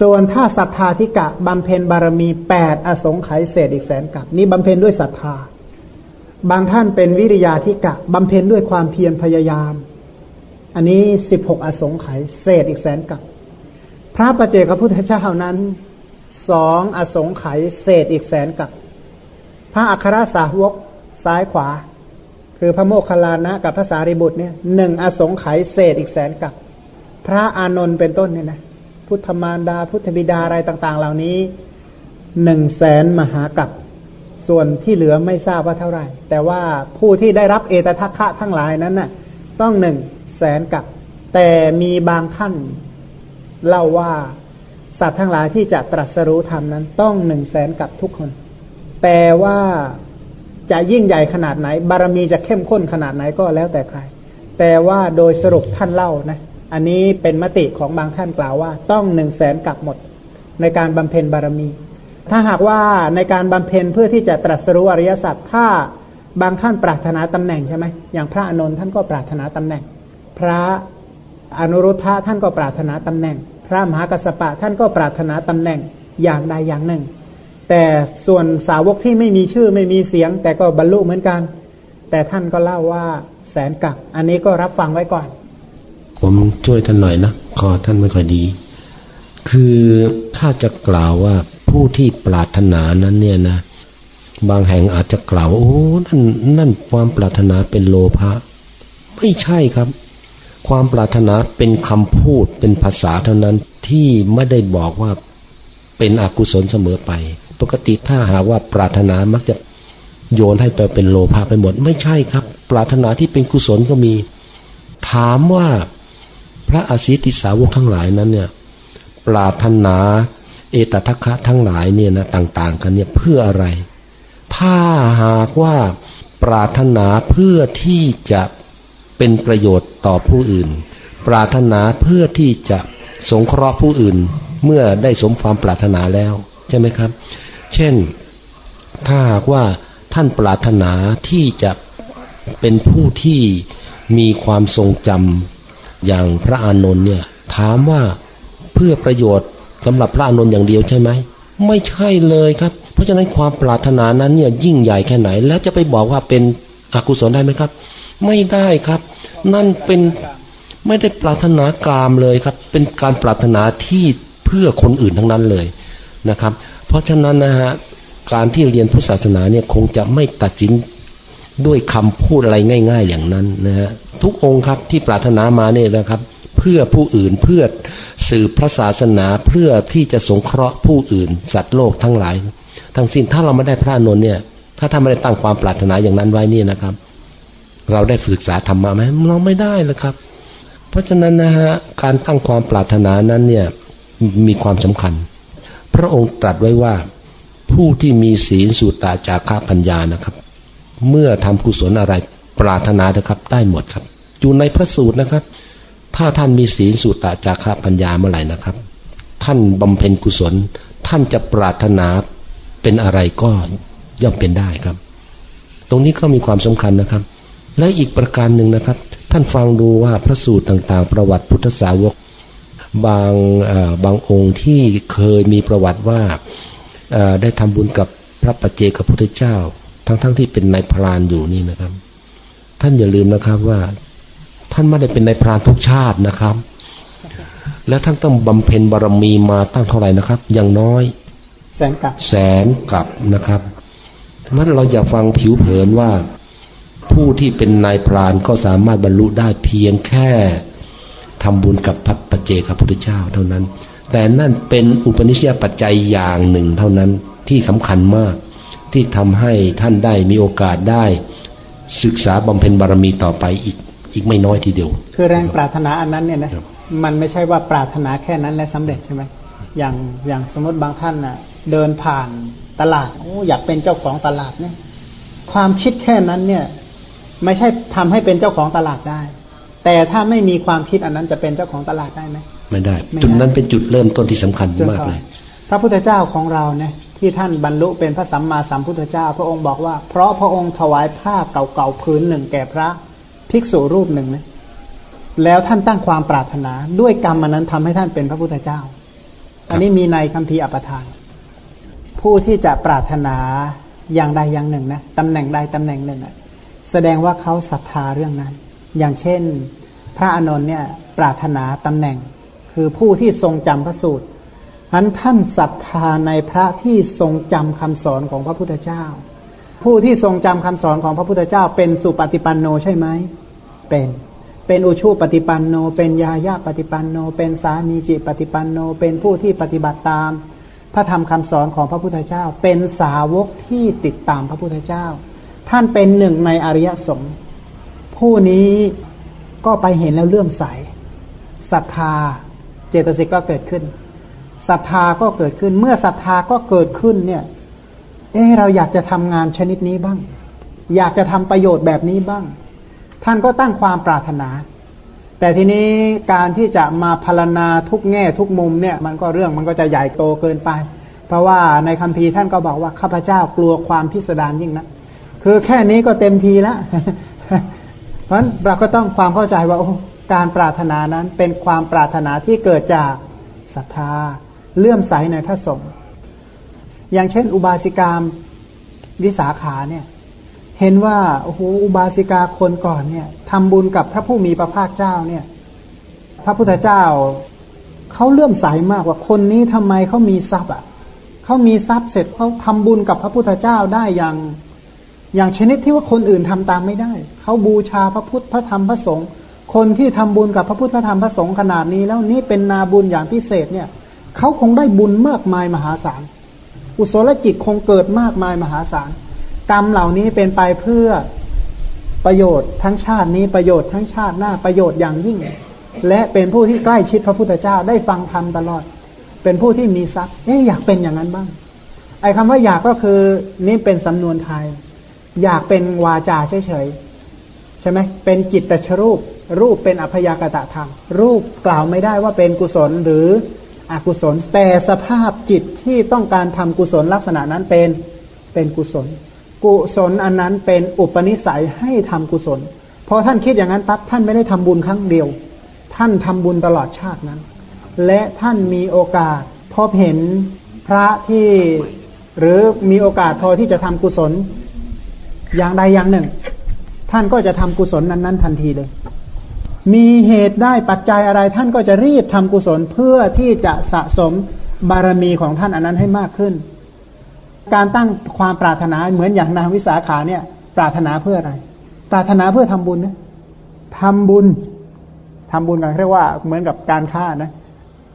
ส่วนถ้าศรัทธาธิกะบำเพ็ญบารมีแปดอสงไขยเศษอีกแสนกับนี่บำเพ็ญด้วยศรัทธา บางท่านเป็นวิริยาธิกะบำเพ็ญด้วยความเพียรพยายาม อันนี้สิบหกอสงไขยเศษอีกแสนกับ พระประเจกพระพุทธเจ้านั้นสองอสงไขยเศษอีกแสนกับ พระอัครสาวกซ้ายขวา คือพระโมคคัลลานะกับพระสารีบุตรเนี่ยหนึ่งอสงไขยเศษอีกแสนกับ พระอานนท์เป็นต้นเนี่ยนะ พุทธมารดา พุทธบิดาอะไรต่าง ๆ เหล่านี้หนึ่งแสนมหากับส่วนที่เหลือไม่ทราบว่าเท่าไหร่ แต่ว่าผู้ที่ได้รับเอตทัคคะทั้งหลายนั้นน่ะ ต้องหนึ่งแสนกับ แต่มีบางท่านเล่าว่าสัตว์ทั้งหลายที่จะตรัสรู้ธรรมนั้น ต้องหนึ่งแสนกับทุกคน แต่ว่าจะยิ่งใหญ่ขนาดไหน บารมีจะเข้มข้นขนาดไหนก็แล้วแต่ใคร แต่ว่าโดยสรุปท่านเล่านะ อันนี้เป็นมติของบางท่านกล่าวว่า ต้องหนึ่งแสนกับหมดในการบำเพ็ญบารมี ถ้าหากว่าในการบำเพ็ญเพื่อที่จะตรัสรู้อริยสัจถ้าบางท่านปรารถนาตำแหน่งใช่ไหมอย่างพระอนุนท่านก็ปรารถนาตำแหน่ง พระอนุรุทธะท่านก็ปรารถนาตำแหน่ง พระมหากัสปะท่านก็ปรารถนาตำแหน่งอย่างใดอย่างหนึ่ง แต่ส่วนสาวกที่ไม่มีชื่อไม่มีเสียง แต่ก็บรรลุเหมือนกัน แต่ท่านก็เล่าว่าแสนกับ อันนี้ก็รับฟังไว้ก่อน ผมช่วยท่านหน่อยนะคอท่านไม่ค่อยดี คือถ้าจะกล่าวว่าผู้ที่ปรารถนานั้นเนี่ยนะ บางแห่งอาจจะกล่าวโอ้นั่นนั่นความปรารถนาเป็นโลภะไม่ใช่ครับ ความปรารถนาเป็นคำพูดเป็นภาษาเท่านั้นที่ไม่ได้บอกว่าเป็นอกุศลเสมอไป ปกติถ้าหากว่าปรารถนามักจะโยนให้ไปเป็นโลภะไปหมด ไม่ใช่ครับ ปรารถนาที่เป็นกุศลก็มี ถามว่า พระอสิติสาวกทั้งหลายนั้นเนี่ยปรารถนา เอตทัคคะทั้งหลายเนี่ยนะต่าง ๆ กันเนี่ยเพื่ออะไร ถ้าหากว่าปรารถนาเพื่อที่จะเป็นประโยชน์ต่อผู้อื่น ปรารถนาเพื่อที่จะสงเคราะห์ผู้อื่นเมื่อได้สมความปรารถนาแล้ว ใช่ไหมครับ เช่นถ้าหากว่าท่านปรารถนาที่จะเป็นผู้ที่มีความทรงจำ อย่างพระอานนท์เนี่ย ถามว่าเพื่อประโยชน์สำหรับพระอานนท์อย่างเดียวใช่ไหมไม่ใช่เลยครับ เพราะฉะนั้นความปรารถนานั้นเนี่ยยิ่งใหญ่แค่ไหน แล้วจะไปบอกว่าเป็นอกุศลได้ไหมครับ ไม่ได้ครับ นั่นเป็นไม่ได้ปรารถนากามเลยครับ เป็นการปรารถนาที่เพื่อคนอื่นทั้งนั้นเลยนะครับ เพราะฉะนั้นนะฮะการที่เรียนพุทธศาสนาเนี่ยคงจะไม่ตัดสินด้วยคำพูดอะไรง่าย ๆ อย่างนั้นนะฮะ ทุกองค์ครับที่ปรารถนามาเนี่ยนะครับ เพื่อผู้อื่นเพื่อสืบพระศาสนาเพื่อที่จะสงเคราะห์ผู้อื่น สัตว์โลกทั้งหลาย ทั้งสิ้นถ้าเราไม่ได้พระนนท์เนี่ย ถ้าท่านไม่ได้ตั้งความปรารถนาอย่างนั้นไว้นี่นะครับ เราได้ศึกษาธรรมะไหมเราไม่ได้เลยครับ เพราะฉะนั้นนะฮะการตั้งความปรารถนานั้นเนี่ยมีความสำคัญ พระองค์ตรัสไว้ว่าผู้ที่มีศีลสุตตาจาระปัญญานะครับ เมื่อทำกุศลอะไร ปรารถนานะครับ ได้หมดครับ อยู่ในพระสูตรนะครับ ถ้าท่านมีศีลสุตตะจาระปัญญาเมื่อไหร่นะครับ ท่านบำเพ็ญกุศล ท่านจะปรารถนาเป็นอะไรก็ย่อมเป็นได้ครับ ตรงนี้ก็มีความสำคัญนะครับ และอีกประการหนึ่งนะครับ ท่านฟังดูว่าพระสูตรต่างๆ ประวัติพุทธสาวก บางบางองค์ที่เคยมีประวัติว่าได้ทำบุญกับพระปัจเจกพุทธเจ้า ทั้งๆทที่เป็นนายพรานอยู่นี่นะครับ ท่านอย่าลืมนะครับว่า ท่านไม่ได้เป็นนายพรานทุกชาตินะครับ แล้วท่านต้องบำเพ็ญบารมีมาตั้งเท่าไหร่นะครับ อย่างน้อย แสนกับแสนกับนะครับมันเราอย่าฟังผิวเผินว่า ผู้ที่เป็นนายพรานก็สามารถบรรลุได้เพียงแค่ทำบุญกับพระปัจเจกพุทธเจ้าเท่านั้น แต่นั่นเป็นอุปนิสัยปัจจัยอย่างหนึ่งเท่านั้นที่สำคัญมากที่ทำให้ท่านได้มีโอกาสได้ ศึกษาบำเพ็ญบารมีต่อไปอีกอีกไม่น้อยทีเดียว คือแรงปรารถนาอันนั้นเนี่ยนะมันไม่ใช่ว่าปรารถนาแค่นั้นและสำเร็จใช่ไหมอย่างอย่างสมมติบางท่านน่ะ เดินผ่านตลาดโอ้อยากเป็นเจ้าของตลาดเนี่ย ความคิดแค่นั้นเนี่ย ไม่ใช่ทำให้เป็นเจ้าของตลาดได้ แต่ถ้าไม่มีความคิดอันนั้นจะเป็นเจ้าของตลาดได้ไหมไม่ได้จุดนั้นเป็นจุดเริ่มต้นที่สำคัญมากเลยพระพุทธเจ้าของเราเนี่ย ที่ท่านบรรลุเป็นพระสัมมาสัมพุทธเจ้า พระองค์บอกว่า เพราะพระองค์ถวายผ้าเก่าๆพื้นหนึ่งแก่พระภิกษุรูปหนึ่งนะแล้วท่านตั้งความปรารถนา ด้วยกรรมมันนั้นทำให้ท่านเป็นพระพุทธเจ้า อันนี้มีในคัมภีร์อปทาน ผู้ที่จะปรารถนาอย่างใดอย่างหนึ่งนะตำแหน่งใดตำแหน่งหนึ่งแสดงว่าเขาศรัทธาเรื่องนั้น อย่างเช่น พระอานนท์เนี่ย ปรารถนาตำแหน่ง คือผู้ที่ทรงจำพระสูตร อันท่านศรัทธาในพระที่ทรงจำคำสอนของพระพุทธเจ้า ผู้ที่ทรงจำคำสอนของพระพุทธเจ้า เป็นสุปฏิปันโนใช่ไหมเป็นเป็นอุชูปฏิปันโน เป็นยาญาปฏิปันโน เป็นสามีจิปฏิปันโน เป็นผู้ที่ปฏิบัติตาม พระธรรมคำสอนของพระพุทธเจ้า เป็นสาวกที่ติดตามพระพุทธเจ้า ท่านเป็นหนึ่งในอริยสงฆ์ผู้นี้ก็ไปเห็นแล้วเลื่อมใสศรัทธาเจตสิกก็เกิดขึ้น ศรัทธาก็เกิดขึ้น เมื่อศรัทธาก็เกิดขึ้นเนี่ย เออเราอยากจะทำงานชนิดนี้บ้าง อยากจะทำประโยชน์แบบนี้บ้าง ท่านก็ตั้งความปรารถนา แต่ทีนี้การที่จะมาพารณาทุกแง่ทุกมุมเนี่ย มันก็เรื่องมันก็จะใหญ่โตเกินไป เพราะว่าในคัมภีร์ท่านก็บอกว่าข้าพเจ้ากลัวความพิสดารยิ่งนะคือแค่นี้ก็เต็มทีแล้วเพราะฉะนั้นเราก็ต้องความเข้าใจว่าการปรารถนานั้นเป็นความปรารถนาที่เกิดจากศรัทธา เลื่อมใสในพระสงฆ์อย่างเช่น อุบาสิกามวิสาขาเนี่ย เห็นว่าโอ้โหอุบาสิกาคนก่อนเนี่ยทำบุญกับพระผู้มีพระภาคเจ้าเนี่ย พระพุทธเจ้าเขาเลื่อมใสมากว่าคนนี้ทำไมเขามีทรัพย์อะเขามีทรัพย์เสร็จเขาทำบุญกับพระพุทธเจ้าได้อย่างอย่างชนิดที่ว่าคนอื่นทำตามไม่ได้ เขาบูชาพระพุทธพระธรรมพระสงฆ์คนที่ทำบุญกับพระพุทธพระธรรมพระสงฆ์ขนาดนี้ แล้วนี่เป็นนาบุญอย่างพิเศษเนี่ย เขาคงได้บุญมากมายมหาศาลอุศลจิตคงเกิดมากมายมหาศาลกรรมเหล่านี้เป็นไปเพื่อประโยชน์ทั้งชาตินี้ประโยชน์ทั้งชาติหน้าประโยชน์อย่างยิ่ง และเป็นผู้ที่ใกล้ชิดพระพุทธเจ้าได้ฟังธรรมตลอด เป็นผู้ที่มีทรัพย์เอ๊อยากเป็นอย่างนั้นบ้าง ไอ้คาว่าอยากก็คือนี่เป็นสำนวนไทย อยากเป็นวาจาเฉยๆใช่ไหมเป็นจิตตชรูป รูปเป็นอภยากตะธรรมรูปกล่าวไม่ได้ว่าเป็นกุศลหรือ อกุศล แต่สภาพจิตที่ต้องการทำกุศลลักษณะนั้นเป็นเป็นกุศล กุศลอันนั้นเป็นอุปนิสัยให้ทำกุศลพอท่านคิดอย่างนั้นปั๊บท่านไม่ได้ทำบุญครั้งเดียว ท่านทำบุญตลอดชาตินั้น และท่านมีโอกาสพบเห็นพระที่หรือมีโอกาสพอที่จะทำกุศลอย่างใดอย่างหนึ่ง ท่านก็จะทำกุศลนั้น ๆ ทันทีเลย มีเหตุได้ปัจจัยอะไรท่านก็จะรีบทำกุศลเพื่อที่จะสะสมบารมีของท่านอันนั้นให้มากขึ้น การตั้งความปรารถนาเหมือนอย่างนางวิสาขาเนี่ย ปรารถนาเพื่ออะไร ปรารถนาเพื่อทำบุญนะทำบุญทำบุญกันเรียกว่าเหมือนกับการค้านะ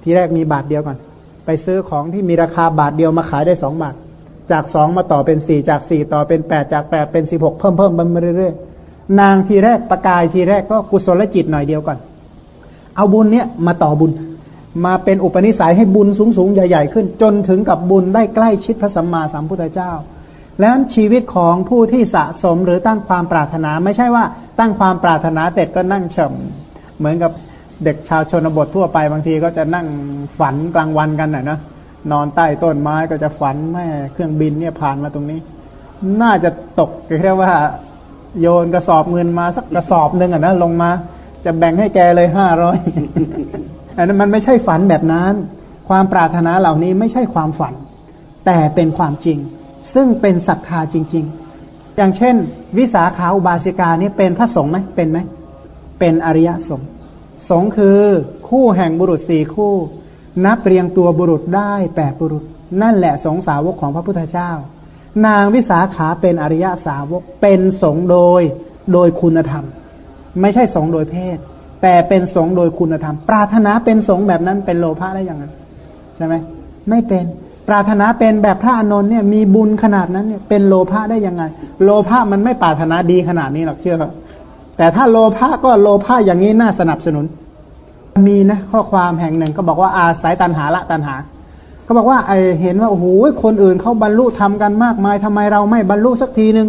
ทีแรกมีบาทเดียวก่อน ไปซื้อของที่มีราคาบาทเดียวมาขายได้สองบาท จากสองมาต่อเป็นสี่จากสี่ต่อเป็นแปดจากแปดเป็นสิบหกเพิ่มเพิ่มมาเรื่อยๆ นางทีแรกประกายทีแรกก็กุศลจิตหน่อยเดียวก่อน เอาบุญเนี้ยมาต่อบุญ มาเป็นอุปนิสัยให้บุญสูงสูงใหญ่ ๆ ขึ้น จนถึงกับบุญได้ใกล้ชิดพระสัมมาสัมพุทธเจ้า แล้วชีวิตของผู้ที่สะสมหรือตั้งความปรารถนา ไม่ใช่ว่าตั้งความปรารถนาเสร็จก็นั่งเฉมเหมือนกับเด็กชาวชนบททั่วไปบางทีก็จะนั่งฝันกลางวันกันน่ะนะนอนใต้ต้นไม้ก็จะฝันแม่เครื่องบินเนี่ยผ่านมาตรงนี้ น่าจะตกเรียกว่า โยนกระสอบเงินมาสักกระสอบหนึ่งอะนะลงมา จะแบ่งให้แกเลยห้าร้อยอันนั้นมันไม่ใช่ฝันแบบนั้น ความปรารถนาเหล่านี้ไม่ใช่ความฝัน แต่เป็นความจริง ซึ่งเป็นศรัทธาจริง ๆ อย่างเช่น วิสาขาอุบาสิกานี่เป็นพระสงฆ์ไหมเป็นไหมเป็นอริยสงฆ์สงฆ์คือคู่แห่งบุรุษสี่คู่ นับเรียงตัวบุรุษได้แปดบุรุษ นั่นแหละสงสาวกของพระพุทธเจ้า นางวิสาขาเป็นอริยสาวก เป็นสงโดยโดยคุณธรรม ไม่ใช่สงโดยเพศ แต่เป็นสงโดยคุณธรรม ปรารถนาเป็นสงแบบนั้นเป็นโลภะได้อย่างนั้นใช่ไหมไม่เป็นปรารถนาเป็นแบบพระอานนท์เนี่ยมีบุญขนาดนั้นเนี่ยเป็นโลภะได้ยังไง โลภะมันไม่ปรารถนาดีขนาดนี้หรอกเชื่อแต่ถ้าโลภะก็โลภะอย่างนี้น่าสนับสนุน มีนะข้อความแห่งหนึ่งก็บอกว่าอาศัยตันหาละตันหา เขาบอกว่าไอเห็นว่าโอ้โหคนอื่นเขาบรรลุทำกันมากมายทำไมเราไม่บรรลุสักทีหนึ่ง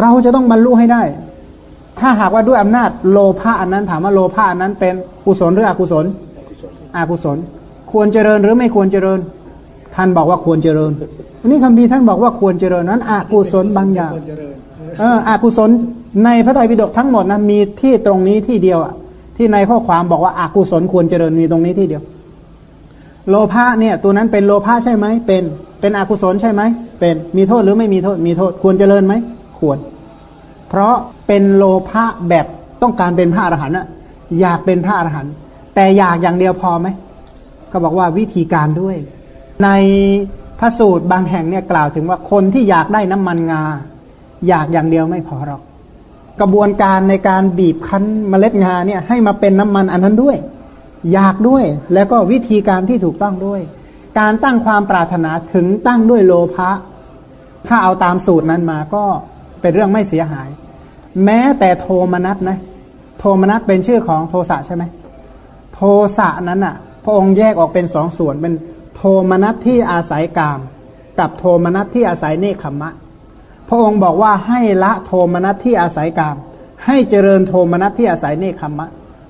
เราจะต้องบรรลุให้ได้ ถ้าหากว่าด้วยอำนาจโลภะอันนั้น ถามว่าโลภะอันนั้นเป็นกุศลหรืออกุศลอกุศล ควรเจริญหรือไม่ควรเจริญ ท่านบอกว่าควรเจริญอันนี้คำพีท่านบอกว่าควรเจริญนั้นอกุศลบางอย่างเอออกุศลในพระไตรปิฎกทั้งหมดนะมีที่ตรงนี้ที่เดียวอะที่ในข้อความบอกว่าอากุศลควรเจริญมีตรงนี้ที่เดียว โลภะเนี่ย ตัวนั้นเป็นโลภะใช่ไหมเป็น เป็นอกุศลใช่ไหมเป็นมีโทษหรือไม่มีโทษมีโทษควรเจริญไหมควร เพราะเป็นโลภะแบบต้องการเป็นพระอรหันต์อะอยากเป็นพระอรหันต์แต่อยากอย่างเดียวพอไหมก็บอกว่าวิธีการด้วย ในพระสูตรบางแห่งเนี่ยกล่าวถึงว่าคนที่อยากได้น้ำมันงา อยากอย่างเดียวไม่พอหรอก กระบวนการในการบีบคั้นเมล็ดงาเนี่ย ให้มาเป็นน้ำมันอันนั้นด้วย อยากด้วย แล้วก็วิธีการที่ถูกต้องด้วย การตั้งความปรารถนาถึงตั้งด้วยโลภะถ้าเอาตามสูตรนั้นมาก็เป็นเรื่องไม่เสียหาย แม้แต่โทมนัสนะ โทมนัสเป็นชื่อของโทสะใช่ไหมโทสะนั้นอะ พระองค์แยกออกเป็นสองส่วนเป็นโทมนัสที่อาศัยกาม กับโทมนัสที่อาศัยเนคขมะ พระองค์บอกว่าให้ละโทมนัสที่อาศัยกาม ให้เจริญโทมนัสที่อาศัยเนคขมะ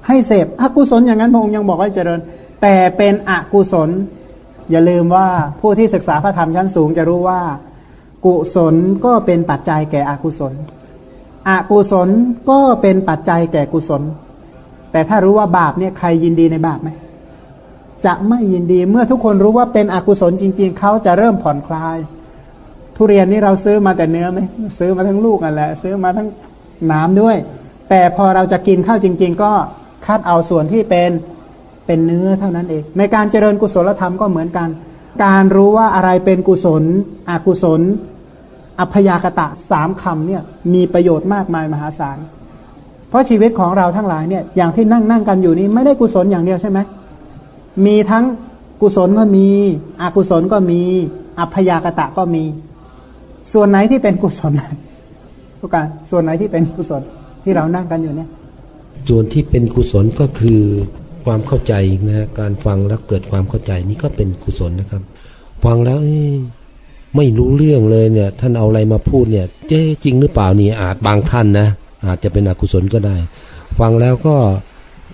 ให้เสพอกุศลอย่างนั้นพระองค์ยังบอกให้เจริญ แต่เป็นอกุศล อย่าลืมว่าผู้ที่ศึกษาพระธรรมชั้นสูงจะรู้ว่า กุศลก็เป็นปัจจัยแก่อกุศล อกุศลก็เป็นปัจจัยแก่กุศล แต่ถ้ารู้ว่าบาปเนี่ยใครยินดีในบาปไหมจะไม่ยินดีเมื่อทุกคนรู้ว่าเป็นอกุศลจริง ๆ เขาจะเริ่มผ่อนคลาย ทุเรียนนี่เราซื้อมาแต่เนื้อไหมซื้อมาทั้งลูกอะแหละ ซื้อมาทั้งน้ำด้วย แต่พอเราจะกินข้าวจริง ๆ ก็ คัดเอาส่วนที่เป็นเป็นเนื้อเท่านั้นเอง ในการเจริญกุศลธรรมก็เหมือนกัน การรู้ว่าอะไรเป็นกุศล อกุศล อัพยากตะสามคำเนี่ยมีประโยชน์มากมายมหาศาล เพราะชีวิตของเราทั้งหลายเนี่ยอย่างที่นั่งนั่งกันอยู่นี้ไม่ได้กุศลอย่างเดียวใช่ไหมมีทั้งกุศลก็มี อกุศลก็มี อัพยากตะก็มี ส่วนไหนที่เป็นกุศลทุกการส่วนไหนที่เป็นกุศลที่เรานั่งกันอยู่เนี่ย ส่วนที่เป็นกุศลก็คือความเข้าใจนะฮะการฟังแล้วเกิดความเข้าใจนี่ก็เป็นกุศลนะครับ ฟังแล้วไม่รู้เรื่องเลยเนี่ย ท่านเอาอะไรมาพูดเนี่ย เจ๊จริงหรือเปล่านี่อาจบางท่านนะอาจจะเป็นอกุศลก็ได้ ฟังแล้วก็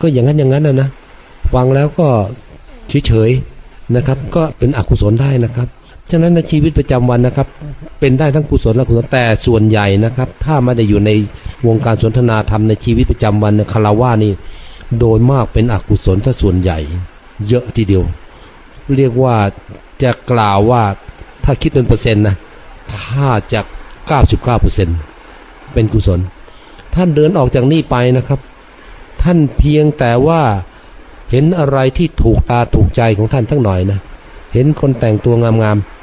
ก็อย่างนั้นอย่างนั้นนะนะฟังแล้วก็เฉยๆนะครับ ก็เป็นอกุศลได้นะครับ ฉะนั้นในชีวิตประจำวันนะครับ เป็นได้ทั้งกุศลและกุศลแต่ส่วนใหญ่นะครับ ถ้าไม่ได้อยู่ในวงการสนทนาธรรมในชีวิตประจำวันคาราวานี่ โดยมากเป็นอกุศลถ้าส่วนใหญ่ เยอะทีเดียว เรียกว่าจะกล่าวว่าถ้าคิดเป็นเปอร์เซ็นต์นะถ้าจะเก้าสิบเก้าเปอร์เซ็นเป็นกุศล ท่านเดินออกจากนี่ไปนะครับ ท่านเพียงแต่ว่าเห็นอะไรที่ถูกตาถูกใจของท่านทั้งหน่อยนะเห็นคนแต่งตัวงามๆ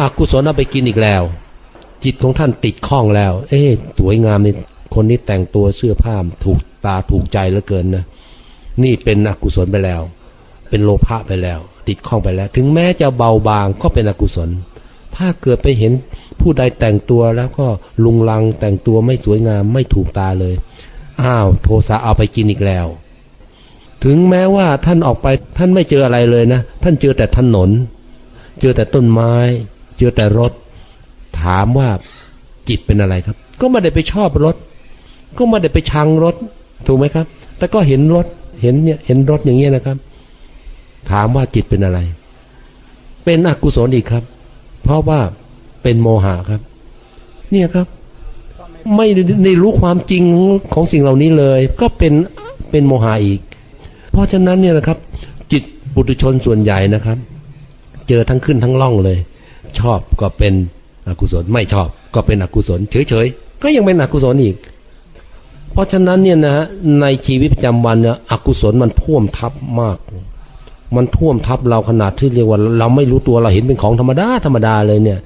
อกุศลเอาไปกินอีกแล้ว จิตของท่านติดข้องแล้ว เอ๊ะสวยงามนี่คนนี้แต่งตัวเสื้อผ้าถูกตาถูกใจเหลือเกินนะนี่เป็นอกุศลไปแล้ว เป็นโลภะไปแล้ว ติดข้องไปแล้ว ถึงแม้จะเบาบางก็เป็นอกุศล ถ้าเกิดไปเห็นผู้ใดแต่งตัวแล้วก็ลุงลังแต่งตัวไม่สวยงามไม่ถูกตาเลย อ้าว โทสะเอาไปกินอีกแล้ว ถึงแม้ว่าท่านออกไปท่านไม่เจออะไรเลยนะ ท่านเจอแต่ถนน เจอแต่ต้นไม้ เจอแต่รถ ถามว่าจิตเป็นอะไรครับ ก็ไม่ได้ไปชอบรถ ก็ไม่ได้ไปชังรถ ถูกไหมครับ แต่ก็เห็นรถ เห็นเนี่ย เห็นรถอย่างเงี้ยนะครับ ถามว่าจิตเป็นอะไร เป็นอกุศลอีกครับ เพราะว่าเป็นโมหะครับ เนี่ยครับ ไม่ได้รู้ความจริงของสิ่งเหล่านี้เลย ก็เป็นเป็นโมหะอีก เพราะฉะนั้นเนี่ยนะครับ จิตปุถุชนส่วนใหญ่นะครับ เจอทั้งขึ้นทั้งล่องเลย ชอบก็เป็นอกุศลไม่ชอบก็เป็นอกุศลเฉยๆก็ยังเป็นอกุศลอีก เพราะฉะนั้นเนี่ยนะฮะในชีวิตประจำวันเนี่ยอกุศลมันท่วมทับมาก มันท่วมทับเราขนาดที่เรียกว่า เราไม่รู้ตัวเราเห็นเป็นของธรรมดาธรรมดาเลยเนี่ย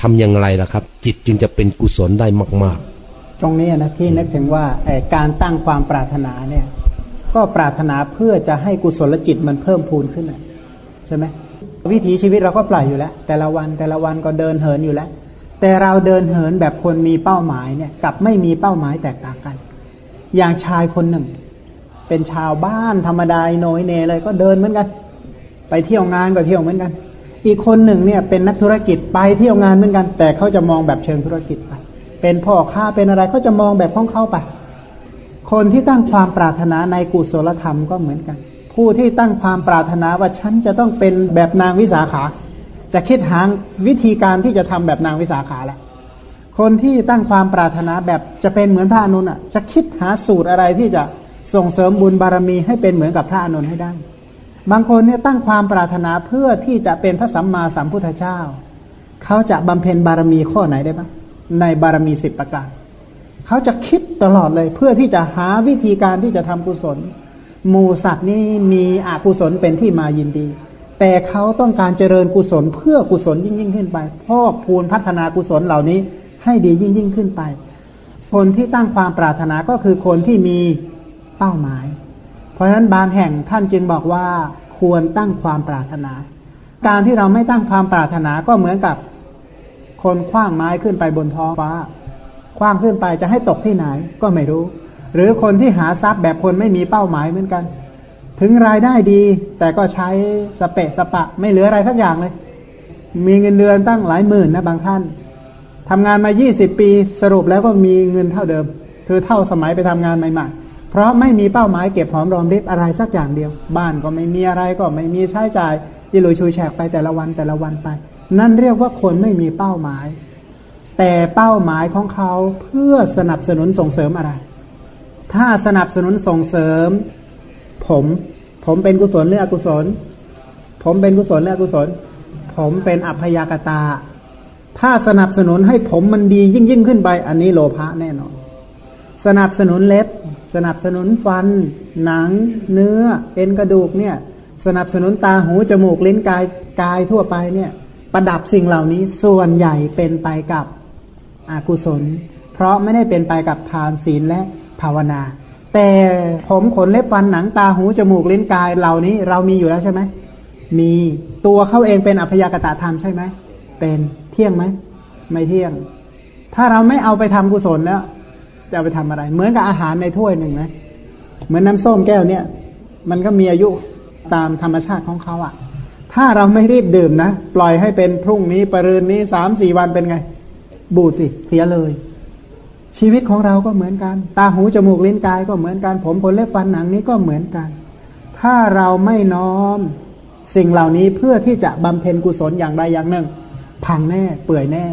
ทำอย่างไรล่ะครับ จิตจึงจะเป็นกุศลได้มาก ๆ ตรงนี้นะที่นึกถึงว่าการตั้งความปรารถนาเนี่ย ก็ปรารถนาเพื่อจะให้กุศลจิตมันเพิ่มพูนขึ้นใช่ไหม วิถีชีวิตเราก็ปล่อยอยู่แล้ว แต่ละวันแต่ละวันก็เดินเหินอยู่แล้ว แต่เราเดินเหินแบบคนมีเป้าหมายเนี่ย กับไม่มีเป้าหมายแตกต่างกัน อย่างชายคนหนึ่ง เป็นชาวบ้านธรรมดาโนยเนเลยก็เดินเหมือนกัน ไปเที่ยวงานก็เที่ยวเหมือนกัน อีกคนหนึ่งเนี่ย เป็นนักธุรกิจไปเที่ยวงานเหมือนกัน แต่เขาจะมองแบบเชิงธุรกิจไปเป็นพ่อค้าเป็นอะไรเขาจะมองแบบของเขาไปคนที่ตั้งความปรารถนาในกุศลธรรมก็เหมือนกัน ผู้ที่ตั้งความปรารถนาว่าฉันจะต้องเป็นแบบนางวิสาขา จะคิดหาวิธีการที่จะทำแบบนางวิสาขาแหละคนที่ตั้งความปรารถนาแบบจะเป็นเหมือนพระอนุนอะ จะคิดหาสูตรอะไรที่จะส่งเสริมบุญบารมีให้เป็นเหมือนกับพระอนุนให้ได้ บางคนเนี่ยตั้งความปรารถนาเพื่อที่จะเป็นพระสัมมาสัมพุทธเจ้า เขาจะบำเพ็ญบารมีข้อไหนได้บ้างในบารมีสิบประการ เขาจะคิดตลอดเลยเพื่อที่จะหาวิธีการที่จะทำกุศล หมูสัตว์นี่มีอกุศลเป็นที่มายินดี แต่เขาต้องการเจริญกุศลเพื่อกุศลยิ่งยิ่งขึ้นไปพอกพูนพัฒนากุศลเหล่านี้ให้ดียิ่งยิ่งขึ้นไป คนที่ตั้งความปรารถนาก็คือคนที่มีเป้าหมาย เพราะฉะนั้นบางแห่งท่านจึงบอกว่าควรตั้งความปรารถนา การที่เราไม่ตั้งความปรารถนาก็เหมือนกับคนคว้างไม้ขึ้นไปบนท้องฟ้าคว้างขึ้นไปจะให้ตกที่ไหนก็ไม่รู้ หรือคนที่หาทรัพย์แบบคนไม่มีเป้าหมายเหมือนกัน ถึงรายได้ดี แต่ก็ใช้สเปะสปะ ไม่เหลืออะไรทักอย่างเลย มีเงินเดือนตั้งหลายหมื่นนะบางท่านทำงานมายี่สิบปีสรุปแล้วก็มีเงินเท่าเดิม คือเท่าสมัยไปทำงานใหม่ๆ เพราะไม่มีเป้าหมายเก็บหอมรอมริบอะไรสักอย่างเดียว บ้านก็ไม่มีอะไรก็ไม่มีใช้จ่ายยิลุยชุยแฉกไปแต่ละวันแต่ละวันไป นั่นเรียกว่าคนไม่มีเป้าหมาย แต่เป้าหมายของเขาเพื่อสนับสนุนส่งเสริมอะไร ถ้าสนับสนุนส่งเสริม ผม ผมเป็นกุศลหรืออกุศล ผมเป็นกุศลหรืออกุศล ผมเป็นอัพยากตา ถ้าสนับสนุนให้ผมมันดียิ่งยิ่งขึ้นไป อันนี้โลภะแน่นอน สนับสนุนเล็บ สนับสนุนฟัน หนัง เนื้อ เอ็นกระดูกเนี่ย สนับสนุนตาหูจมูกลิ้นกายกายทั่วไปเนี่ย ประดับสิ่งเหล่านี้ส่วนใหญ่เป็นไปกับอกุศล เพราะไม่ได้เป็นไปกับทานศีลและ ภาวนา แต่ผมขนเล็บฟันหนังตาหูจมูกลิ้นกายเหล่านี้ เรามีอยู่แล้วใช่ไหมมีตัวเขาเองเป็นอัพยากตะธรรมใช่ไหมเป็นเที่ยงไหมไม่เที่ยง ถ้าเราไม่เอาไปทำกุศลแล้ว จะไปทำอะไร เหมือนกับอาหารในถ้วยหนึ่งนะเหมือนน้ำส้มแก้วเนี่ย มันก็มีอายุตามธรรมชาติของเขาอะ่ะ ถ้าเราไม่รีบดื่มนะ ปล่อยให้เป็นพรุ่งนี้ปรืนนี้สามสี่วันเป็นไง บูดสิเสียเลย ชีวิตของเราก็เหมือนกัน ตาหูจมูกลิ้นกายก็เหมือนกัน ผมขนเล็บฟันหนังนี้ก็เหมือนกัน ถ้าเราไม่น้อมสิ่งเหล่านี้เพื่อที่จะบำเพ็ญกุศลอย่างใดอย่างหนึ่ง พังแน่เปื่อยแน่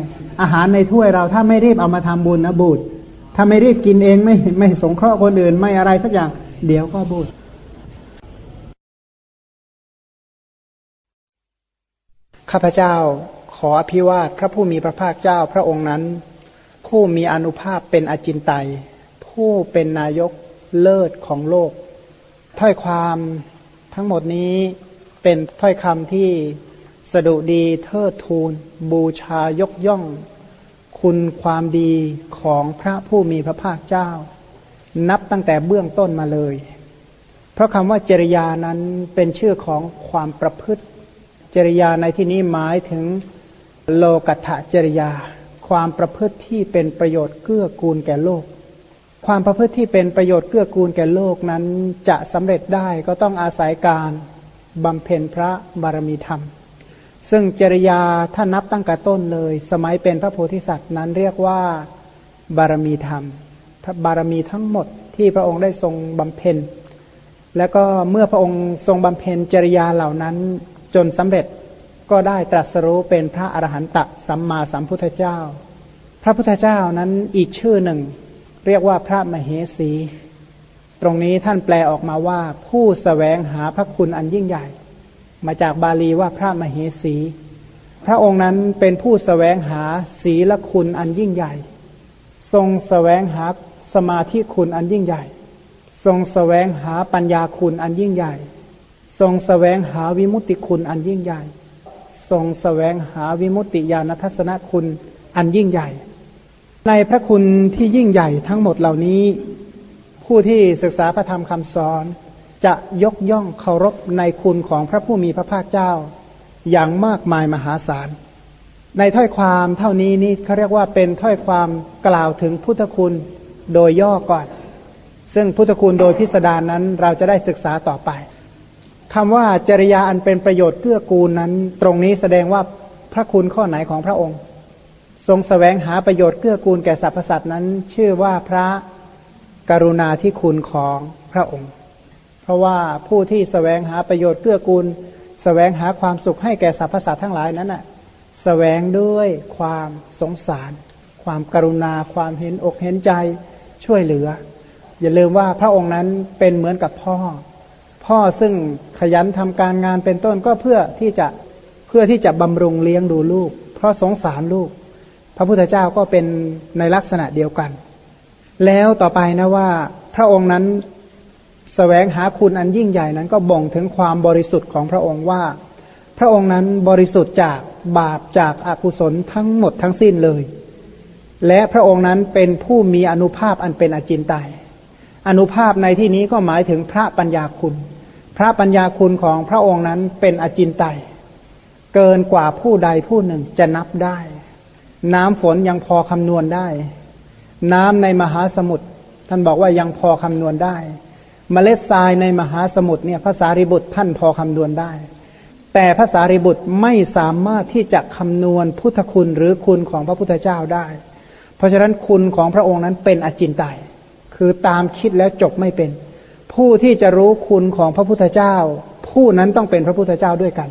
อาหารในถ้วยเราถ้าไม่รีบเอามาทำบุญนะบูดถ้าไม่รีบกินเองไม่ไม่สงเคราะห์คนอื่นไม่อะไรสักอย่าง เดี๋ยวก็บูดข้าพเจ้าขออภิวาทพระผู้มีพระภาคเจ้าพระองค์นั้น ผู้มีอนุภาพเป็นอจินไตยผู้เป็นนายกเลิศของโลก ถ้อยความทั้งหมดนี้เป็นถ้อยคำที่สดุดีเทิดทูน บูชายกย่อง คุณความดีของพระผู้มีพระภาคเจ้า นับตั้งแต่เบื้องต้นมาเลย เพราะคำว่าจริยานั้นเป็นชื่อของความประพฤติจริยาในที่นี้หมายถึงโลกัตถจริยา ความประพฤติที่เป็นประโยชน์เกื้อกูลแก่โลก ความประพฤติที่เป็นประโยชน์เกื้อกูลแก่โลกนั้นจะสำเร็จได้ก็ต้องอาศัยการบำเพ็ญพระบารมีธรรม ซึ่งจริยาถ้านับตั้งแต่ต้นเลย สมัยเป็นพระโพธิสัตว์นั้นเรียกว่าบารมีธรรมบารมีทั้งหมดที่พระองค์ได้ทรงบำเพ็ญแล้วก็เมื่อพระองค์ทรงบำเพ็ญจริยาเหล่านั้นจนสำเร็จ ก็ได้ตรัสรู้เป็นพระอรหันตสัมมาสัมพุทธเจ้า พระพุทธเจ้านั้นอีกชื่อหนึ่ง เรียกว่าพระมเหสี ตรงนี้ท่านแปลออกมาว่า ผู้สแสวงหาพระคุณอันยิ่งใหญ่ มาจากบาลีว่าพระมเหสี พระองค์นั้นเป็นผู้สแสวงหาศีลคุณอันยิ่งใหญ่ ทรงสแสวงหาสมาธิคุณอันยิ่งใหญ่ ทรงสแสวงหาปัญญาคุณอันยิ่งใหญ่ ทรงสแสวงหาวิมุตติคุณอันยิ่งใหญ่ ทรงสแสวงหาวิมุตติญาณทัศนคุณอันยิ่งใหญ่ ในพระคุณที่ยิ่งใหญ่ทั้งหมดเหล่านี้ ผู้ที่ศึกษาพระธรรมคำสอน จะยกย่องเคารพในคุณของพระผู้มีพระภาคเจ้า อย่างมากมายมหาศาล ในถ้อยความเท่านี้นี่เขาเรียกว่าเป็นถ้อยความกล่าวถึงพุทธคุณโดยย่อก่อน ซึ่งพุทธคุณโดยพิสดารนั้นเราจะได้ศึกษาต่อไป คำว่าจริยาอันเป็นประโยชน์เกื้อกูลนั้น ตรงนี้แสดงว่าพระคุณข้อไหนของพระองค์ ทรงสแสวงหาประโยชน์เกื้อกูลแก่สรรพสัตว์นั้น ชื่อว่าพระกรุณาที่คุณของพระองค์ เพราะว่าผู้ที่สแสวงหาประโยชน์เกื้อกูลสแสวงหาความสุขให้แก่สรรพสัตว์ทั้งหลายนั้นน่ะสแสวงด้วยความสงสาร ความกรุณา ความเห็นอกเห็นใจช่วยเหลือ อย่าลืมว่าพระองค์นั้นเป็นเหมือนกับพ่อ พ่อซึ่งขยันทำการงานเป็นต้นก็เพื่อที่จะเพื่อที่จะบำรุงเลี้ยงดูลูก เพราะสงสารลูก พระพุทธเจ้าก็เป็นในลักษณะเดียวกัน แล้วต่อไปนะว่าพระองค์นั้นสแสวงหาคุณอันยิ่งใหญ่นั้นก็บ่งถึงความบริสุทธิ์ของพระองค์ว่า พระองค์นั้นบริสุทธิ์จากบาปจากอากุศลทั้งหมดทั้งสิ้นเลย และพระองค์นั้นเป็นผู้มีอนุภาพอันเป็นอจินไตยอนุภาพในที่นี้ก็หมายถึงพระปัญญาคุณ ระปัญญาคุณของพระองค์นั้นเป็นอจินไตยเกินกว่าผู้ใดผู้หนึ่งจะนับได้ น้ำฝนยังพอคำนวณได้ น้ำในมหาสมุทรท่านบอกว่ายังพอคำนวณได้เมล็ดทรายในมหาสมุทรเนี่ยภาษาริบุตรท่านพอคำนวณได้ แต่ภาษาริบุตรไม่สามารถที่จะคำนวณพุทธคุณหรือคุณของพระพุทธเจ้าได้ เพราะฉะนั้นคุณของพระองค์นั้นเป็นอจินไตยคือตามคิดแล้วจบไม่เป็น ผู้ที่จะรู้คุณของพระพุทธเจ้า ผู้นั้นต้องเป็นพระพุทธเจ้าด้วยกัน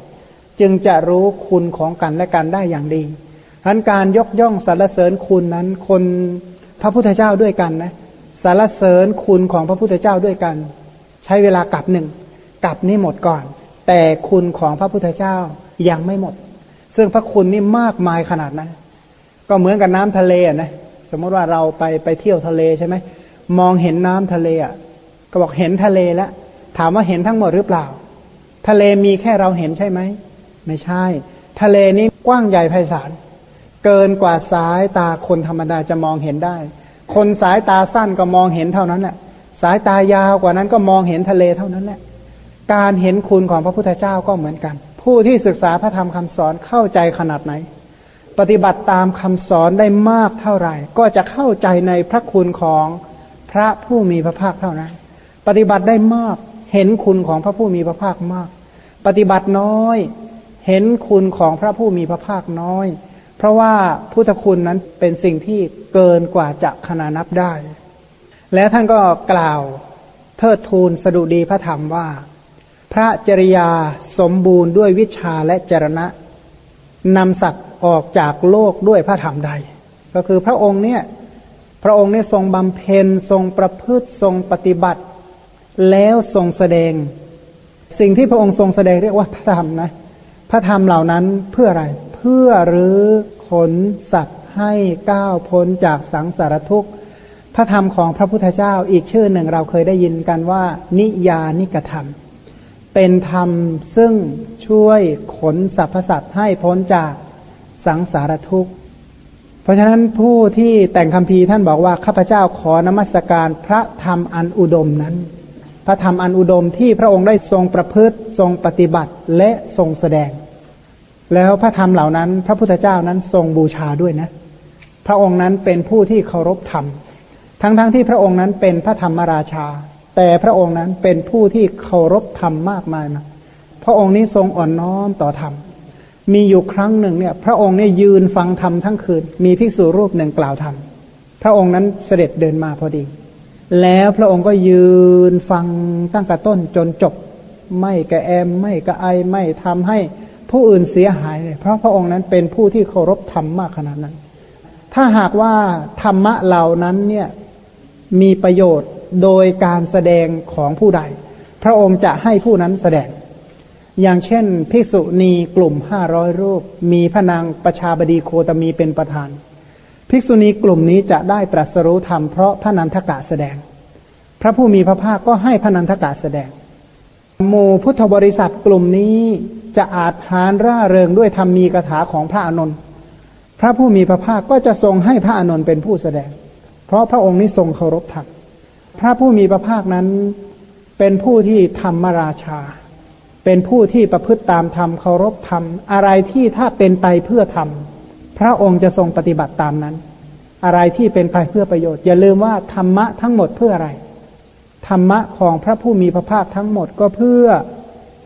จึงจะรู้คุณของกันและกันได้อย่างดีทั้นการยกย่องสรรเสริญคุณนั้น คนพระพุทธเจ้าด้วยกันนะสรรเสริญคุณของพระพุทธเจ้าด้วยกัน ใช้เวลากับหนึ่งกับนี้หมดก่อน แต่คุณของพระพุทธเจ้ายังไม่หมด ซึ่งพระคุณนี่มากมายขนาดนั้นก็เหมือนกับน้ำทะเลนะสมมติว่าเราไปไปเที่ยวทะเลใช่ไหมมองเห็นน้ำทะเลอะ ก็บอกเห็นทะเลแล้วถามว่าเห็นทั้งหมดหรือเปล่า ทะเลมีแค่เราเห็นใช่ไหม ไม่ใช่ ทะเลนี้กว้างใหญ่ไพศาล เกินกว่าสายตาคนธรรมดาจะมองเห็นได้ คนสายตาสั้นก็มองเห็นเท่านั้นแหละสายตายาวกว่านั้นก็มองเห็นทะเลเท่านั้นแหละการเห็นคุณของพระพุทธเจ้าก็เหมือนกัน ผู้ที่ศึกษาพระธรรมคำสอนเข้าใจขนาดไหน ปฏิบัติตามคำสอนได้มากเท่าไหร่ ก็จะเข้าใจในพระคุณของพระผู้มีพระภาคเท่านั้น ฏิบัติได้มาก เห็นคุณของพระผู้มีพระภาคมาก ปฏิบัติน้อย เห็นคุณของพระผู้มีพระภาคน้อย เพราะว่าพุทธคุณนั้นเป็นสิ่งที่เกินกว่าจะขนานับได้ และท่านก็กล่าวเทิดทูนสดุดีพระธรรมว่า พระจริยาสมบูรณ์ด้วยวิชาและจรณะนำสัตว์ออกจากโลกด้วยพระธรรมใด ก็คือพระองค์เนี่ยพระองค์เนี่ยทรงบำเพ็ญทรงประพฤติทรงปฏิบัติ แล้วทรงแสดง สิ่งที่พระองค์ทรงแสดงเรียกว่าพระธรรมนะ พระธรรมเหล่านั้นเพื่ออะไร เพื่อรื้อขนสัตว์ให้ก้าวพ้นจากสังสารทุกข์ พระธรรมของพระพุทธเจ้าอีกชื่อหนึ่งเราเคยได้ยินกันว่า นิยานิกธรรม เป็นธรรมซึ่งช่วยขนสรรพสัตว์ให้พ้นจากสังสารทุกข์เพราะฉะนั้นผู้ที่แต่งคำพีท่านบอกว่า ข้าพเจ้าขอนมัสการพระธรรมอันอุดมนั้น พระธรรมอันอุดมที่พระองค์ได้ทรงประพฤติทรงปฏิบัติและทรงแสดง แล้วพระธรรมเหล่านั้น พระพุทธเจ้านั้นทรงบูชาด้วยนะ พระองค์นั้นเป็นผู้ที่เคารพธรรม ทั้งๆทที่พระองค์นั้นเป็นพระธรรมราชา แต่พระองค์นั้นเป็นผู้ที่เคารพธรรมมากมายนะพระองค์นี้ทรงอ่อนน้อมต่อธรรมมีอยู่ครั้งหนึ่งเนี่ย พระองค์เนี่ยยืนฟังธรรมทั้งคืน มีภิกษุรูปหนึ่งกล่าวธรรมพระองค์นั้นเสด็จเดินมาพอดี แล้วพระองค์ก็ยืนฟังตั้งแต่ต้นจนจบ ไม่กระแอม ไม่กระไอไม่ทำให้ผู้อื่นเสียหายเลยเพราะพระองค์นั้นเป็นผู้ที่เคารพธรรมมากขนาดนั้น ถ้าหากว่าธรรมะเหล่านั้นเนี่ยมีประโยชน์โดยการแสดงของผู้ใด พระองค์จะให้ผู้นั้นแสดง อย่างเช่น ภิกษุณีกลุ่มห้าร้อยรูป มีพระนางประชาบดีโคตมีเป็นประธาน ภิกษุณีกลุ่มนี้จะได้ตรัสรู้ธรรมเพราะพระนันทกะแสดง พระผู้มีพระภาคก็ให้พระนันทกะแสดงหมู่พุทธบริษัทกลุ่มนี้จะอาจหารร่าเริงด้วยธรรมมีกถาของพระอานนพระผู้มีพระภาคก็จะทรงให้พระอานนเป็นผู้แสดง เพราะพระองค์นี้ทรงเคารพธรรมพระผู้มีพระภาคนั้นเป็นผู้ที่ธรรมราชา เป็นผู้ที่ประพฤติตามธรรมเคารพธรรมอะไรที่ถ้าเป็นไปเพื่อธรรม พระองค์จะทรงปฏิบัติตามนั้น อะไรที่เป็นไปเพื่อประโยชน์ อย่าลืมว่าธรรมะทั้งหมดเพื่ออะไร ธรรมะของพระผู้มีพระภาคทั้งหมดก็เพื่อ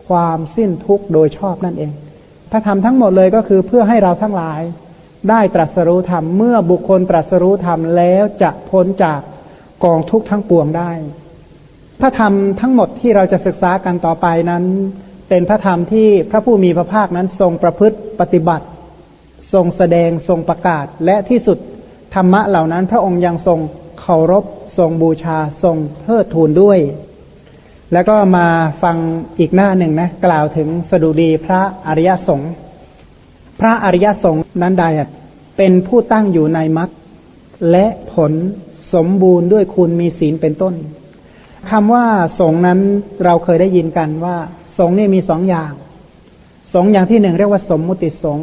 ความสิ้นทุกข์โดยชอบนั่นเอง ถ้าทำทั้งหมดเลยก็คือเพื่อให้เราทั้งหลาย ได้ตรัสรู้ธรรม เมื่อบุคคลตรัสรู้ธรรมแล้วจะพ้นจากกองทุกข์ทั้งปวงได้ถ้าทำทั้งหมดที่เราจะศึกษากันต่อไปนั้น เป็นพระธรรมที่พระผู้มีพระภาคนั้นทรงประพฤติปฏิบัติ ทรงแสดงทรงประกาศ และที่สุดธรรมะเหล่านั้น พระองค์ยังทรงเคารพ ทรงบูชา ทรงเทิดทูนด้วย แล้วก็มาฟังอีกหน้าหนึ่งนะ กล่าวถึงสดุดีพระอริยสงฆ์พระอริยสงฆ์นั้นใดเป็นผู้ตั้งอยู่ในมรรคและผลสมบูรณ์ด้วยคุณมีศีลเป็นต้นคำว่าสงนั้นเราเคยได้ยินกันว่า สงนี่มีสองอย่าง สงอย่างที่หนึ่งเรียกว่าสมมุติสง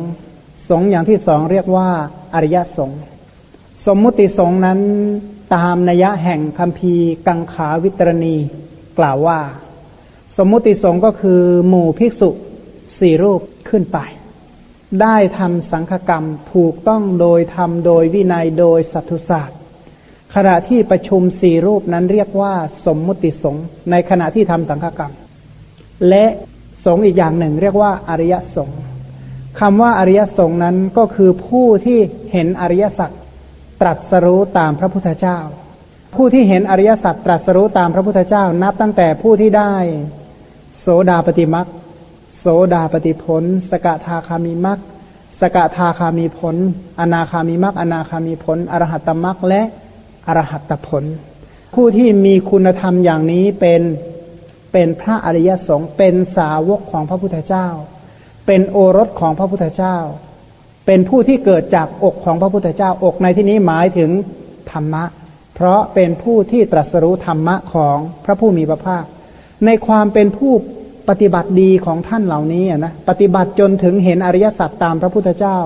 สงอย่างที่สองเรียกว่าอริยสงสมมุติสงนั้นตามนัยะแห่งคำพีกังขาวิตรณีกล่าวว่า สมมุติสงก็คือหมู่ภิกษุสี่รูปขึ้นไป ได้ทำสังฆกรรมถูกต้องโดยทำโดยวินัยโดยสัตุศาสตร์ขณะที่ประชุมสี่รูปนั้นเรียกว่า สมมุติสงในขณะที่ทำสังฆกรรม และสงอีกอย่างหนึ่งเรียกว่าอริยสงฆ์ คำว่าอริยสงฆ์นั้นก็คือผู้ที่เห็นอริยสัจตรัสรู้ตามพระพุทธเจ้า ผู้ที่เห็นอริยสัจตรัสรู้ตามพระพุทธเจ้า นับตั้งแต่ผู้ที่ได้ โสดาปฏิมักโสดาปฏิผล สกทาคามิมักสกทาคามีผล อนาคามีมักอนาคามีผล อรหัตตมักและอรหัตผล ผู้ที่มีคุณธรรมอย่างนี้เป็นเป็นพระอริยสงฆ์เป็นสาวกของพระพุทธเจ้า เป็นโอรสของพระพุทธเจ้า เป็นผู้ที่เกิดจากอกของพระพุทธเจ้า อกในที่นี้หมายถึงธรรมะ เพราะเป็นผู้ที่ตรัสรู้ธรรมะของพระผู้มีพระภาค ในความเป็นผู้ปฏิบัติดีของท่านเหล่านี้นะปฏิบัติจนถึงเห็นอริยสัจตามพระพุทธเจ้า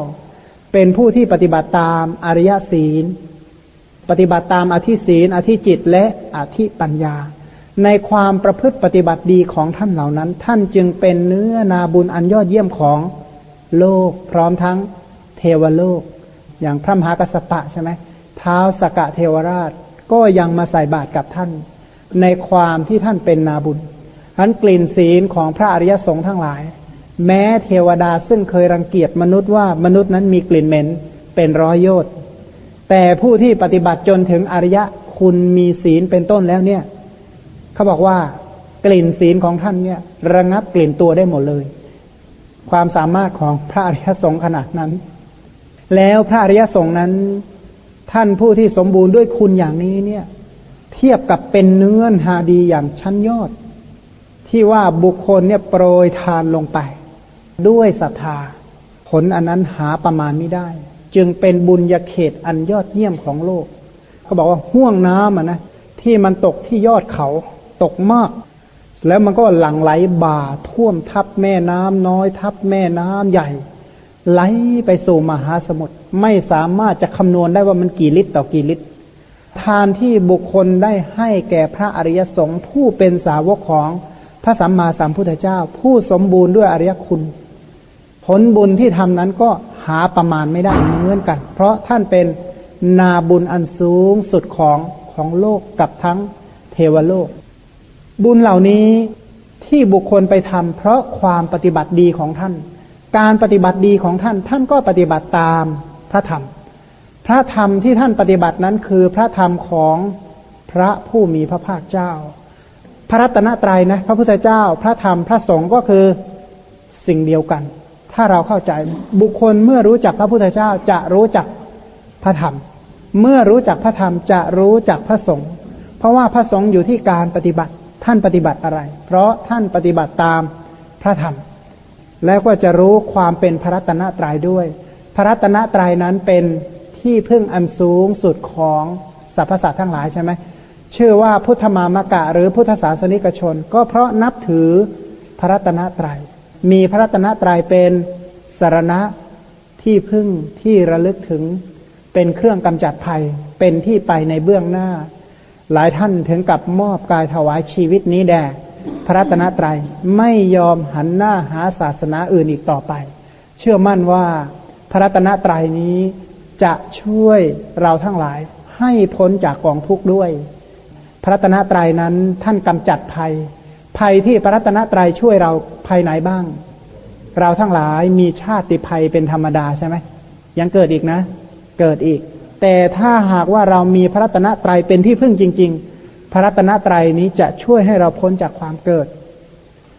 เป็นผู้ที่ปฏิบัติตามอริยศีล ปฏิบัติตามอธิศีลอธิจิตและอธิปัญญา ในความประพฤติปฏิบัติดีของท่านเหล่านั้น ท่านจึงเป็นเนื้อนาบุญอันยอดเยี่ยมของโลก พร้อมทั้งเทวโลก อย่างพระมหากัสปะใช่ไหมเท้าสกะเทวราชก็ยังมาใส่บาตรกับท่าน ในความที่ท่านเป็นนาบุญอันกลิ่นศีลของพระอริยสงฆ์ทั้งหลาย แม้เทวดาซึ่งเคยรังเกียจมนุษย์ว่ามนุษย์นั้นมีกลิ่นเหม็นเป็นร้อยโยชน์แต่ผู้ที่ปฏิบัติจนถึงอริยะคุณมีศีลเป็นต้นแล้วเนี่ย เขาบอกว่ากลิ่นศีลของท่านเนี่ย ระงับกลิ่นตัวได้หมดเลย ความสามารถของพระอริยสงฆ์ขนาดนั้น แล้วพระอริยสงฆ์นั้น ท่านผู้ที่สมบูรณ์ด้วยคุณอย่างนี้เนี่ย เทียบกับเป็นเนื้อหาดีอย่างชั้นยอด ที่ว่าบุคคลเนี่ยโปรยทานลงไป ด้วยศรัทธา ผลอันนั้นหาประมาณไม่ได้ จึงเป็นบุญยเขตอันยอดเยี่ยมของโลกเขาบอกว่าห่วงน้ำอะนะที่มันตกที่ยอดเขา ตกมาก แล้วมันก็หลั่งไหลบ่าท่วมทับแม่น้ำน้อย ทับแม่น้ำใหญ่ ไหลไปสู่มหาสมุทรไม่สามารถจะคำนวณได้ว่ามันกี่ลิตรต่อกี่ลิตร ทานที่บุคคลได้ให้แก่พระอริยสงฆ์ผู้เป็นสาวกของพระสัมมาสัมพุทธเจ้า ผู้สมบูรณ์ด้วยอริยคุณ ผลบุญที่ทำนั้นก็หาประมาณไม่ได้เหมือนกัน เพราะท่านเป็นนาบุญอันสูงสุดของของโลกกับทั้งเทวโลก บุญเหล่านี้ที่บุคคลไปทำเพราะความปฏิบัติดีของท่าน การปฏิบัติดีของท่าน ท่านก็ปฏิบัติตามพระธรรม พระธรรมที่ท่านปฏิบัตินั้นคือพระธรรมของพระผู้มีพระภาคเจ้า พระรัตนตรัยนะพระพุทธเจ้า พระธรรมพระสงฆ์ก็คือสิ่งเดียวกัน ถ้าเราเข้าใจบุคคลเมื่อรู้จักพระพุทธเจ้าจะรู้จักพระธรรม เมื่อรู้จักพระธรรมจะรู้จักพระสงฆ์เพราะว่าพระสงฆ์อยู่ที่การปฏิบัติ ท่านปฏิบัติอะไร เพราะท่านปฏิบัติตามพระธรรม แล้วก็จะรู้ความเป็นพระรัตนตรัยด้วย พระรัตนตรัยนั้นเป็นที่พึ่งอันสูงสุดของสรรพสัตว์ทั้งหลายใช่ไหมชื่อว่าพุทธมามกะหรือพุทธศาสนิกชน ก็เพราะนับถือพระรัตนตรัย มีพระรัตนตรัยเป็นสารณะที่พึ่งที่ระลึกถึง เป็นเครื่องกำจัดภัย เป็นที่ไปในเบื้องหน้า หลายท่านถึงกับมอบกายถวายชีวิตนี้แด่พระรัตนตรัยไม่ยอมหันหน้าหาศาสนาอื่นอีกต่อไป เชื่อมั่นว่าพระรัตนตรัยนี้จะช่วยเราทั้งหลายให้พ้นจากกองทุกข์ด้วย พระรัตนตรัยนั้นท่านกำจัดภัย ภัยที่พระรัตนตรัยช่วยเราภายไหนบ้าง เราทั้งหลายมีชาติภัยเป็นธรรมดาใช่ไหมยังเกิดอีกนะ เกิดอีก แต่ถ้าหากว่าเรามีพระรัตนตรัยเป็นที่พึ่งจริง ๆ พระรัตนตรัยนี้จะช่วยให้เราพ้นจากความเกิด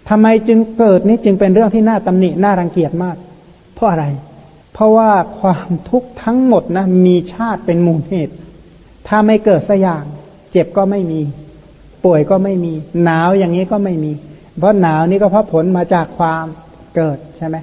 ทำไมจึงเกิดนี้จึงเป็นเรื่องที่น่าตำหนิน่ารังเกียจมาก เพราะอะไร เพราะว่าความทุกข์ทั้งหมดนะมีชาติเป็นมูลเหตุ ถ้าไม่เกิดสักอย่าง เจ็บก็ไม่มี ป่วยก็ไม่มี หนาวอย่างนี้ก็ไม่มี เพราะหนาวนี่ก็เพราะผลมาจากความเกิดใช่ไหม